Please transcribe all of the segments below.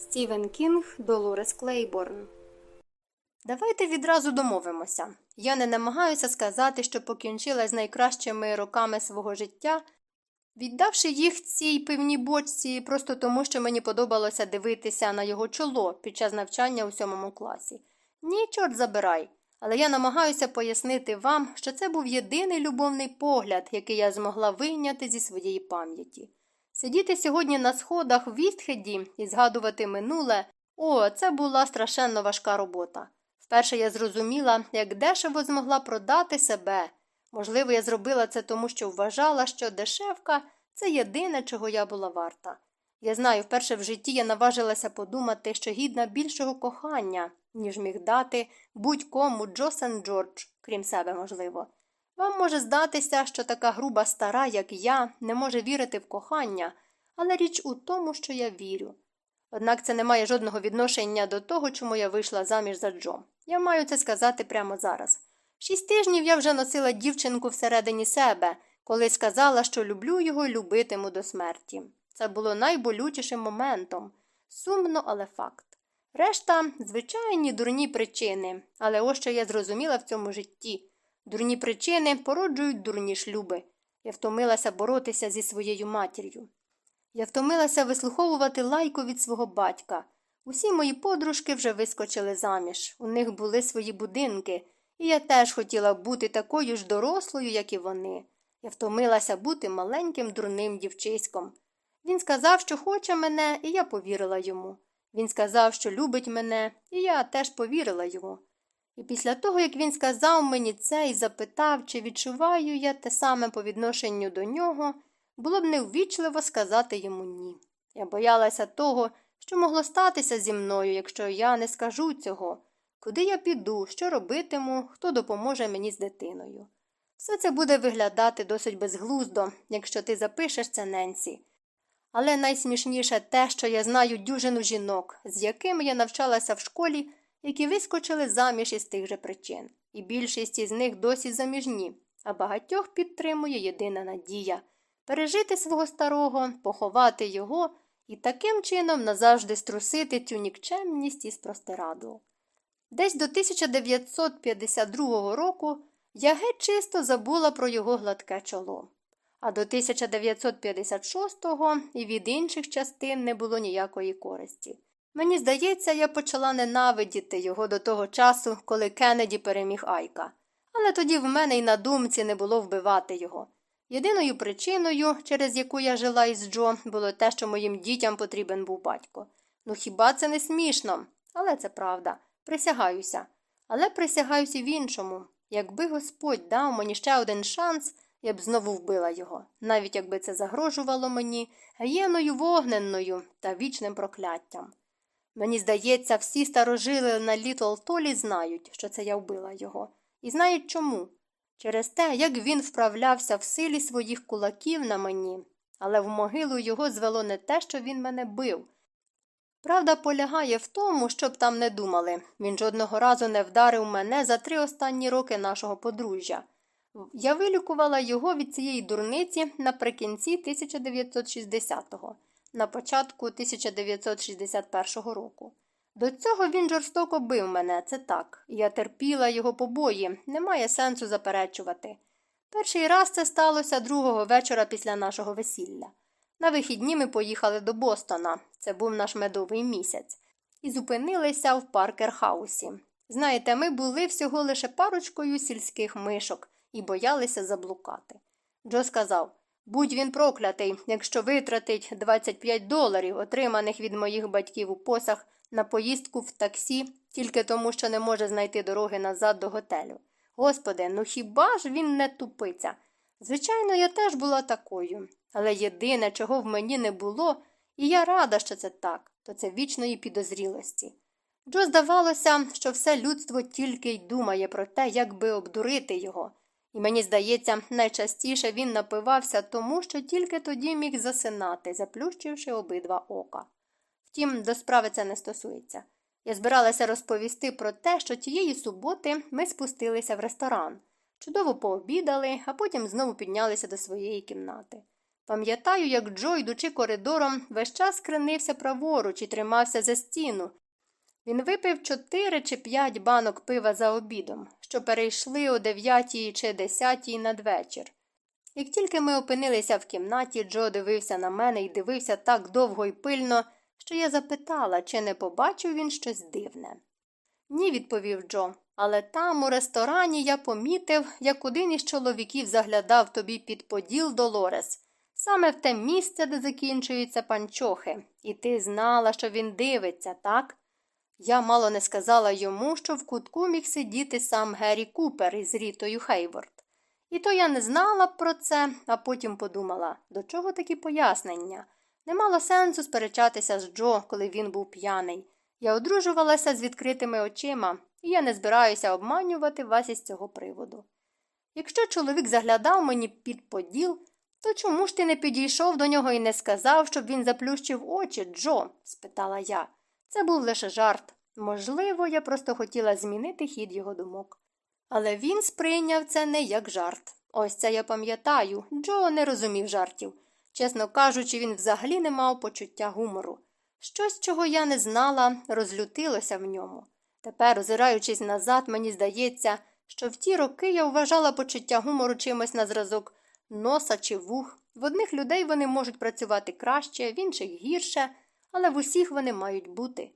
Стівен Кінг, Долорес Клейборн. Давайте відразу домовимося. Я не намагаюся сказати, що покінчила з найкращими роками свого життя, віддавши їх цій пивній бочці просто тому, що мені подобалося дивитися на його чоло під час навчання у сьомому класі. Ні, чорт забирай. Але я намагаюся пояснити вам, що це був єдиний любовний погляд, який я змогла вийняти зі своєї пам'яті. Сидіти сьогодні на сходах в Вістхеді і згадувати минуле о, це була страшенно важка робота. Вперше я зрозуміла, як дешево змогла продати себе. Можливо, я зробила це тому, що вважала, що дешевка це єдине, чого я була варта. Я знаю, вперше в житті я наважилася подумати, що гідна більшого кохання, ніж міг дати будь-кому Джо Сен Джордж, крім себе, можливо. Вам може здатися, що така груба стара, як я, не може вірити в кохання, але річ у тому, що я вірю. Однак це не має жодного відношення до того, чому я вийшла заміж за Джо. Я маю це сказати прямо зараз. Шість тижнів я вже носила дівчинку всередині себе, коли сказала, що люблю його і любитиму до смерті. Це було найболючішим моментом. Сумно, але факт. Решта звичайні дурні причини, але ось що я зрозуміла в цьому житті. Дурні причини породжують дурні шлюби. Я втомилася боротися зі своєю матір'ю. Я втомилася вислуховувати лайку від свого батька. Усі мої подружки вже вискочили заміж. У них були свої будинки, і я теж хотіла бути такою ж дорослою, як і вони. Я втомилася бути маленьким дурним дівчиськом. Він сказав, що хоче мене, і я повірила йому. Він сказав, що любить мене, і я теж повірила йому. І після того, як він сказав мені це і запитав, чи відчуваю я те саме по відношенню до нього, було б неввічливо сказати йому ні. Я боялася того, що могло статися зі мною, якщо я не скажу цього, куди я піду, що робитиму, хто допоможе мені з дитиною. Все це буде виглядати досить безглуздо, якщо ти запишеш це Ненсі. Але найсмішніше те, що я знаю дюжину жінок, з якими я навчалася в школі, які вискочили заміж із тих же причин, і більшість із них досі заміжні, а багатьох підтримує єдина надія пережити свого старого, поховати його і таким чином назавжди струсити цю нікчемність із простирадл. Десь до 1952 року я геть чисто забула про його гладке чоло. А до 1956-го і від інших частин не було ніякої користі. Мені здається, я почала ненавидіти його до того часу, коли Кеннеді переміг Айка. Але тоді в мене й на думці не було вбивати його. Єдиною причиною, через яку я жила із Джо, було те, що моїм дітям потрібен був батько. Ну хіба це не смішно? Але це правда. Присягаюся. Але присягаюся в іншому. Якби Господь дав мені ще один шанс, я б знову вбила його, навіть якби це загрожувало мені гієною вогненною та вічним прокляттям. Мені здається, всі старожили на Літл Толі знають, що це я вбила його, і знають чому. Через те, як він вправлявся в силі своїх кулаків на мені, але в могилу його звело не те, що він мене бив. Правда полягає в тому, щоб там не думали він жодного разу не вдарив мене за три останні роки нашого подружжя. Я вилікувала його від цієї дурниці наприкінці 1960-го, на початку 1961 року. До цього він жорстоко бив мене, це так. Я терпіла його побої, немає сенсу заперечувати. Перший раз це сталося другого вечора після нашого весілля. На вихідні ми поїхали до Бостона, це був наш медовий місяць, і зупинилися в Паркерхаусі. Знаєте, ми були всього лише парочкою сільських мишок і боялися заблукати. Джо сказав будь він проклятий, якщо витратить 25 доларів, отриманих від моїх батьків у посах на поїздку в таксі, тільки тому, що не може знайти дороги назад до готелю. Господи, ну хіба ж він не тупиться? Звичайно, я теж була такою, але єдине, чого в мені не було, і я рада, що це так, то це вічної підозрілості. Джо здавалося, що все людство тільки й думає про те, як би обдурити його. І мені здається, найчастіше він напивався тому, що тільки тоді міг засинати, заплющивши обидва ока. Втім, до справи це не стосується. Я збиралася розповісти про те, що тієї суботи ми спустилися в ресторан, чудово пообідали, а потім знову піднялися до своєї кімнати. Пам'ятаю, як Джо, йдучи коридором, весь час кренився праворуч і тримався за стіну. Він випив чотири чи п'ять банок пива за обідом, що перейшли о дев'ятій чи десятій надвечір. Як тільки ми опинилися в кімнаті, Джо дивився на мене і дивився так довго і пильно, що я запитала, чи не побачив він щось дивне. Ні, відповів Джо, але там, у ресторані, я помітив, як один із чоловіків заглядав тобі під поділ Долорес, саме в те місце, де закінчуються панчохи, і ти знала, що він дивиться, так? Я мало не сказала йому, що в кутку міг сидіти сам Геррі Купер із Рітою Хейворд. І то я не знала про це, а потім подумала, до чого такі пояснення. Не мало сенсу сперечатися з Джо, коли він був п'яний. Я одружувалася з відкритими очима, і я не збираюся обманювати вас із цього приводу. Якщо чоловік заглядав мені під поділ, то чому ж ти не підійшов до нього і не сказав, щоб він заплющив очі, Джо? спитала я. Це був лише жарт. Можливо, я просто хотіла змінити хід його думок. Але він сприйняв це не як жарт. Ось це я пам'ятаю. Джо не розумів жартів. Чесно кажучи, він взагалі не мав почуття гумору. Щось, чого я не знала, розлютилося в ньому. Тепер, озираючись назад, мені здається, що в ті роки я вважала почуття гумору чимось на зразок носа чи вух. В одних людей вони можуть працювати краще, в інших гірше, але в усіх вони мають бути.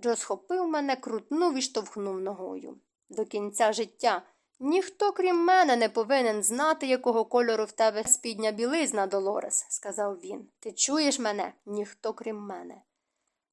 Джо схопив мене, крутнув і штовхнув ногою. До кінця життя ніхто, крім мене, не повинен знати, якого кольору в тебе спідня білизна, Долорес, сказав він. Ти чуєш мене? Ніхто крім мене.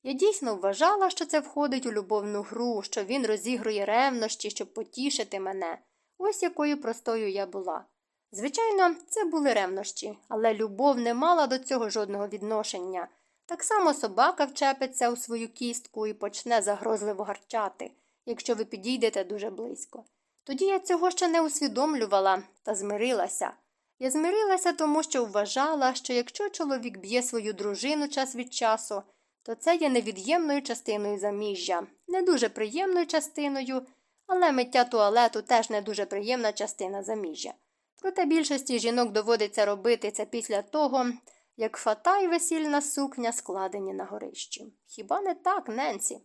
Я дійсно вважала, що це входить у любовну гру, що він розігрує ревнощі, щоб потішити мене. Ось якою простою я була. Звичайно, це були ревнощі, але любов не мала до цього жодного відношення. Так само собака вчепиться у свою кістку і почне загрозливо гарчати, якщо ви підійдете дуже близько. Тоді я цього ще не усвідомлювала та змирилася. Я змирилася тому, що вважала, що якщо чоловік б'є свою дружину час від часу, то це є невід'ємною частиною заміжжя, не дуже приємною частиною, але миття туалету теж не дуже приємна частина заміжжя. Проте більшості жінок доводиться робити це після того, як фата й весільна сукня складені на горищі. Хіба не так, Ненсі?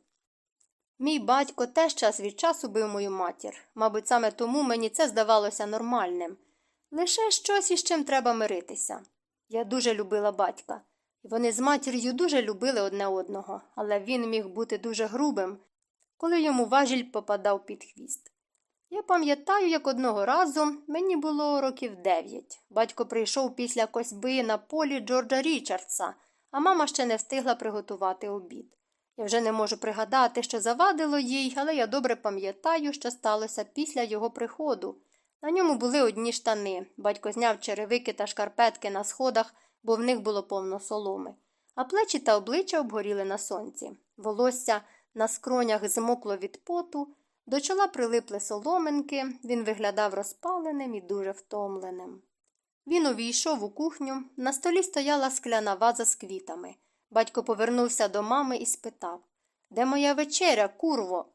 Мій батько теж час від часу бив мою матір. Мабуть, саме тому мені це здавалося нормальним. Лише щось із чим треба миритися. Я дуже любила батька, і вони з матір'ю дуже любили одне одного, але він міг бути дуже грубим, коли йому важіль попадав під хвіст. Я пам'ятаю, як одного разу мені було років дев'ять. Батько прийшов після косьби на полі Джорджа Річардса, а мама ще не встигла приготувати обід. Я вже не можу пригадати, що завадило їй, але я добре пам'ятаю, що сталося після його приходу. На ньому були одні штани. Батько зняв черевики та шкарпетки на сходах, бо в них було повно соломи, а плечі та обличчя обгоріли на сонці. Волосся на скронях змокло від поту. До чола прилипли соломинки, він виглядав розпаленим і дуже втомленим. Він увійшов у кухню, на столі стояла скляна ваза з квітами. Батько повернувся до мами і спитав Де моя вечеря, курво?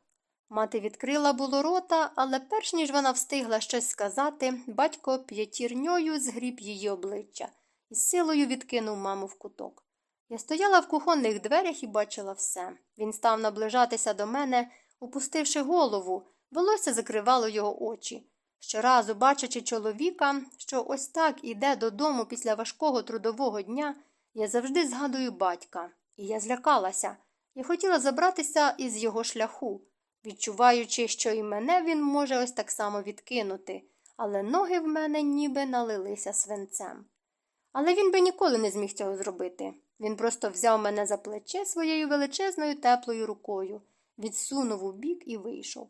Мати відкрила було рота, але перш ніж вона встигла щось сказати, батько п'ятірньою згріб її обличчя і з силою відкинув маму в куток. Я стояла в кухонних дверях і бачила все. Він став наближатися до мене опустивши голову, волосся закривало його очі. Щоразу, бачачи чоловіка, що ось так іде додому після важкого трудового дня, я завжди згадую батька, і я злякалася. Я хотіла забратися із його шляху, відчуваючи, що і мене він може ось так само відкинути, але ноги в мене ніби налилися свинцем. Але він би ніколи не зміг цього зробити. Він просто взяв мене за плече своєю величезною теплою рукою відсунув у бік і вийшов.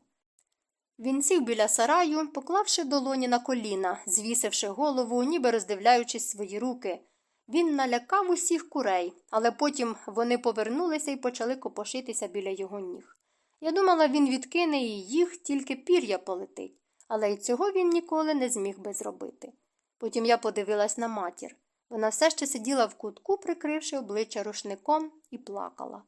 Він сів біля сараю, поклавши долоні на коліна, звісивши голову, ніби роздивляючись свої руки. Він налякав усіх курей, але потім вони повернулися і почали копошитися біля його ніг. Я думала, він відкине і їх, тільки пір'я полетить, але й цього він ніколи не зміг би зробити. Потім я подивилась на матір. Вона все ще сиділа в кутку, прикривши обличчя рушником, і плакала.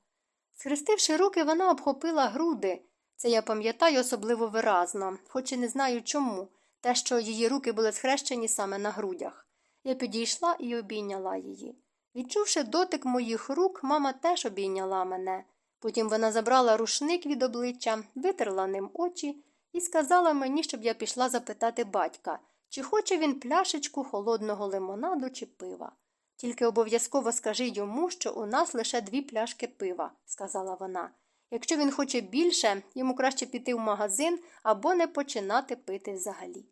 Схрестивши руки, вона обхопила груди. Це я пам'ятаю особливо виразно, хоч і не знаю чому, те, що її руки були схрещені саме на грудях. Я підійшла і обійняла її. Відчувши дотик моїх рук, мама теж обійняла мене. Потім вона забрала рушник від обличчя, витерла ним очі і сказала мені, щоб я пішла запитати батька, чи хоче він пляшечку холодного лимонаду чи пива. Тільки обов'язково скажи йому, що у нас лише дві пляшки пива, сказала вона. Якщо він хоче більше, йому краще піти в магазин або не починати пити взагалі.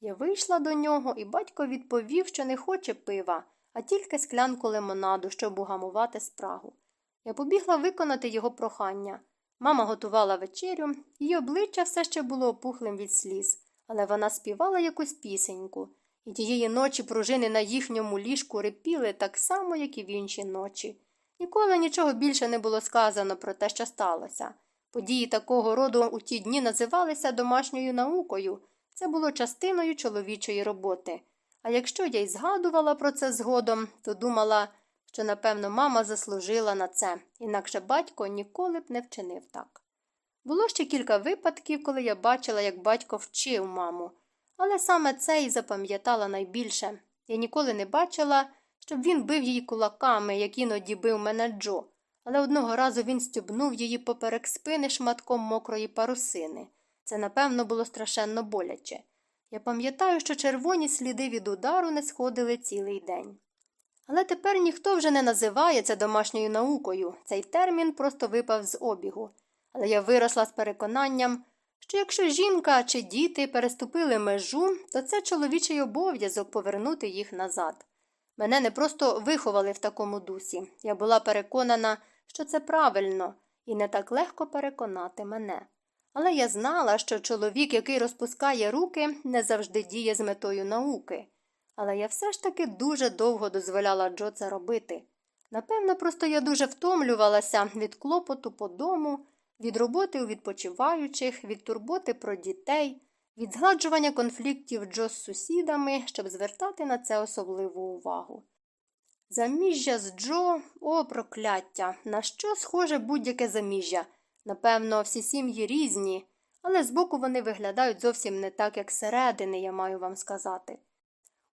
Я вийшла до нього, і батько відповів, що не хоче пива, а тільки склянку лимонаду, щоб угамувати спрагу. Я побігла виконати його прохання. Мама готувала вечерю, її обличчя все ще було опухлим від сліз, але вона співала якусь пісеньку, і тієї ночі пружини на їхньому ліжку репіли так само, як і в інші ночі. Ніколи нічого більше не було сказано про те, що сталося. Події такого роду у ті дні називалися домашньою наукою, це було частиною чоловічої роботи. А якщо я й згадувала про це згодом, то думала, що, напевно, мама заслужила на це, інакше батько ніколи б не вчинив так. Було ще кілька випадків, коли я бачила, як батько вчив маму, але саме це і запам'ятала найбільше. Я ніколи не бачила, щоб він бив її кулаками, як іноді бив мене Джо, але одного разу він стюбнув її поперек спини шматком мокрої парусини. Це, напевно, було страшенно боляче. Я пам'ятаю, що червоні сліди від удару не сходили цілий день. Але тепер ніхто вже не називає це домашньою наукою, цей термін просто випав з обігу. Але я виросла з переконанням, що якщо жінка чи діти переступили межу, то це чоловічий обов'язок повернути їх назад. Мене не просто виховали в такому дусі. Я була переконана, що це правильно, і не так легко переконати мене. Але я знала, що чоловік, який розпускає руки, не завжди діє з метою науки. Але я все ж таки дуже довго дозволяла Джо це робити. Напевно, просто я дуже втомлювалася від клопоту по дому, від роботи у відпочиваючих, від турботи про дітей, від згладжування конфліктів Джо з сусідами, щоб звертати на це особливу увагу. Заміжжя з Джо о прокляття, на що схоже будь-яке заміжжя. Напевно, всі сім'ї різні, але збоку вони виглядають зовсім не так, як середини, я маю вам сказати.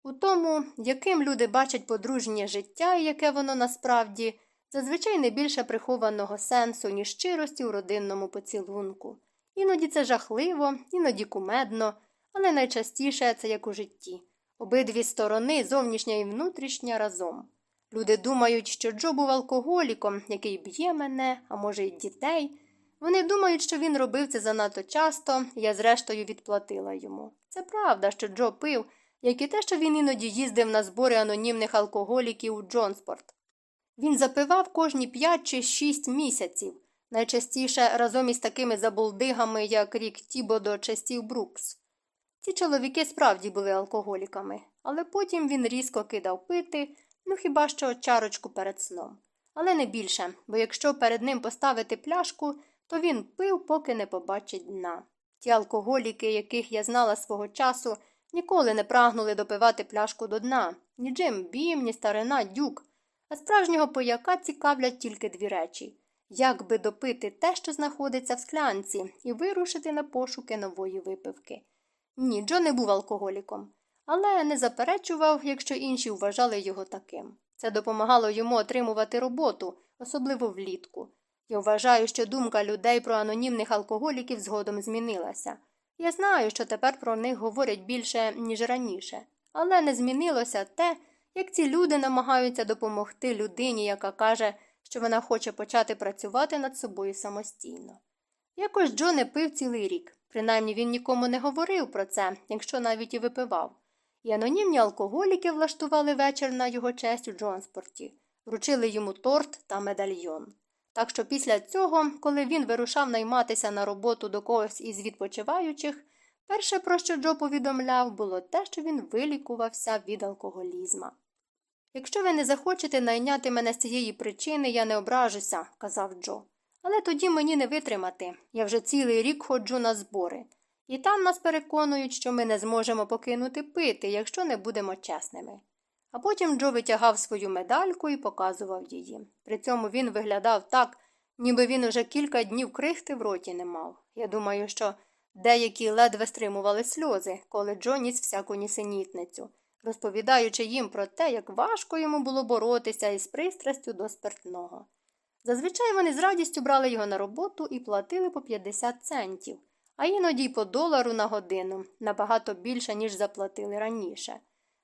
У тому, яким люди бачать подружнє життя і яке воно насправді, зазвичай не більше прихованого сенсу, ніж щирості у родинному поцілунку. Іноді це жахливо, іноді кумедно, але найчастіше це як у житті. Обидві сторони, зовнішня і внутрішня, разом. Люди думають, що Джо був алкоголіком, який б'є мене, а може, й дітей. Вони думають, що він робив це занадто часто, і я, зрештою, відплатила йому. Це правда, що Джо пив, як і те, що він іноді їздив на збори анонімних алкоголіків у Джонспорт. Він запивав кожні п'ять чи шість місяців, найчастіше разом із такими забулдигами, як Рік Тібодо чи Стів Брукс. Ці чоловіки справді були алкоголіками, але потім він різко кидав пити, ну хіба що чарочку перед сном. Але не більше, бо якщо перед ним поставити пляшку, то він пив, поки не побачить дна. Ті алкоголіки, яких я знала свого часу, ніколи не прагнули допивати пляшку до дна ні Джим Бім, ні старина дюк. А справжнього пояка цікавлять тільки дві речі як би допити те, що знаходиться в склянці, і вирушити на пошуки нової випивки. Ні, Джо не був алкоголіком, але не заперечував, якщо інші вважали його таким. Це допомагало йому отримувати роботу, особливо влітку. Я вважаю, що думка людей про анонімних алкоголіків згодом змінилася. Я знаю, що тепер про них говорять більше, ніж раніше, але не змінилося те, як ці люди намагаються допомогти людині, яка каже, що вона хоче почати працювати над собою самостійно. Якось Джо не пив цілий рік, принаймні він нікому не говорив про це, якщо навіть і випивав. І анонімні алкоголіки влаштували вечір на його честь у Джонспорті, вручили йому торт та медальйон. Так що після цього, коли він вирушав найматися на роботу до когось із відпочиваючих, перше, про що Джо повідомляв, було те, що він вилікувався від алкоголізма. Якщо ви не захочете найняти мене з цієї причини, я не ображуся, казав Джо. Але тоді мені не витримати. Я вже цілий рік ходжу на збори. І там нас переконують, що ми не зможемо покинути пити, якщо не будемо чесними. А потім Джо витягав свою медальку і показував її. При цьому він виглядав так, ніби він уже кілька днів крихти в роті не мав. Я думаю, що деякі ледве стримували сльози, коли Джо ніс всяку нісенітницю, розповідаючи їм про те, як важко йому було боротися із пристрастю до спиртного. Зазвичай вони з радістю брали його на роботу і платили по 50 центів, а іноді й по долару на годину, набагато більше, ніж заплатили раніше.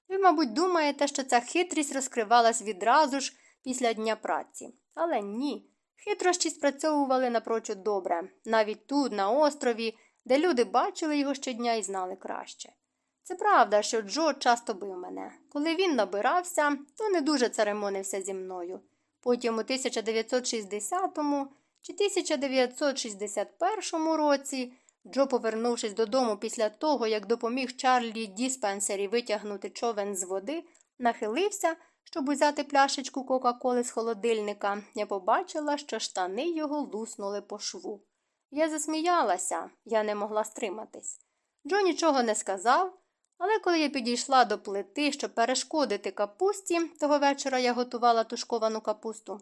Ви, мабуть, думаєте, що ця хитрість розкривалась відразу ж після дня праці. Але ні. Хитрощі спрацьовували напрочуд добре, навіть тут, на острові, де люди бачили його щодня і знали краще. Це правда, що Джо часто бив мене. Коли він набирався, то не дуже церемонився зі мною. Потім у 1960 чи 1961 році Джо, повернувшись додому після того, як допоміг Чарлі Діспенсері витягнути човен з води, нахилився, щоб узяти пляшечку Кока-Коли з холодильника, я побачила, що штани його луснули по шву. Я засміялася, я не могла стриматись. Джо нічого не сказав, але коли я підійшла до плити, щоб перешкодити капусті, того вечора я готувала тушковану капусту.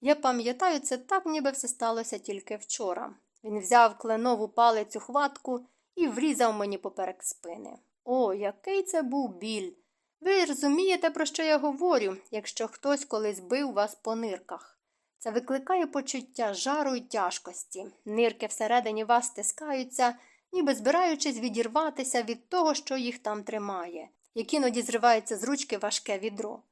Я пам'ятаю це так, ніби все сталося тільки вчора. Він взяв кленову палицю хватку і врізав мені поперек спини. О, який це був біль! Ви розумієте, про що я говорю, якщо хтось колись бив вас по нирках. Це викликає почуття жару й тяжкості. Нирки всередині вас стискаються, ніби збираючись відірватися від того, що їх там тримає, як іноді зривається з ручки важке відро.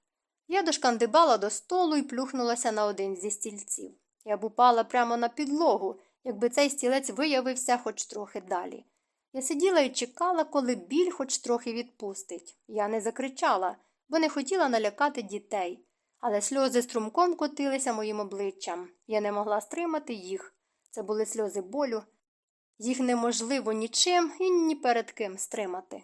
Я дошкандибала до столу і плюхнулася на один зі стільців. Я б упала прямо на підлогу, якби цей стілець виявився хоч трохи далі. Я сиділа і чекала, коли біль хоч трохи відпустить. Я не закричала, бо не хотіла налякати дітей, але сльози струмком котилися моїм обличчям. Я не могла стримати їх. Це були сльози болю. Їх неможливо нічим і ні перед ким стримати.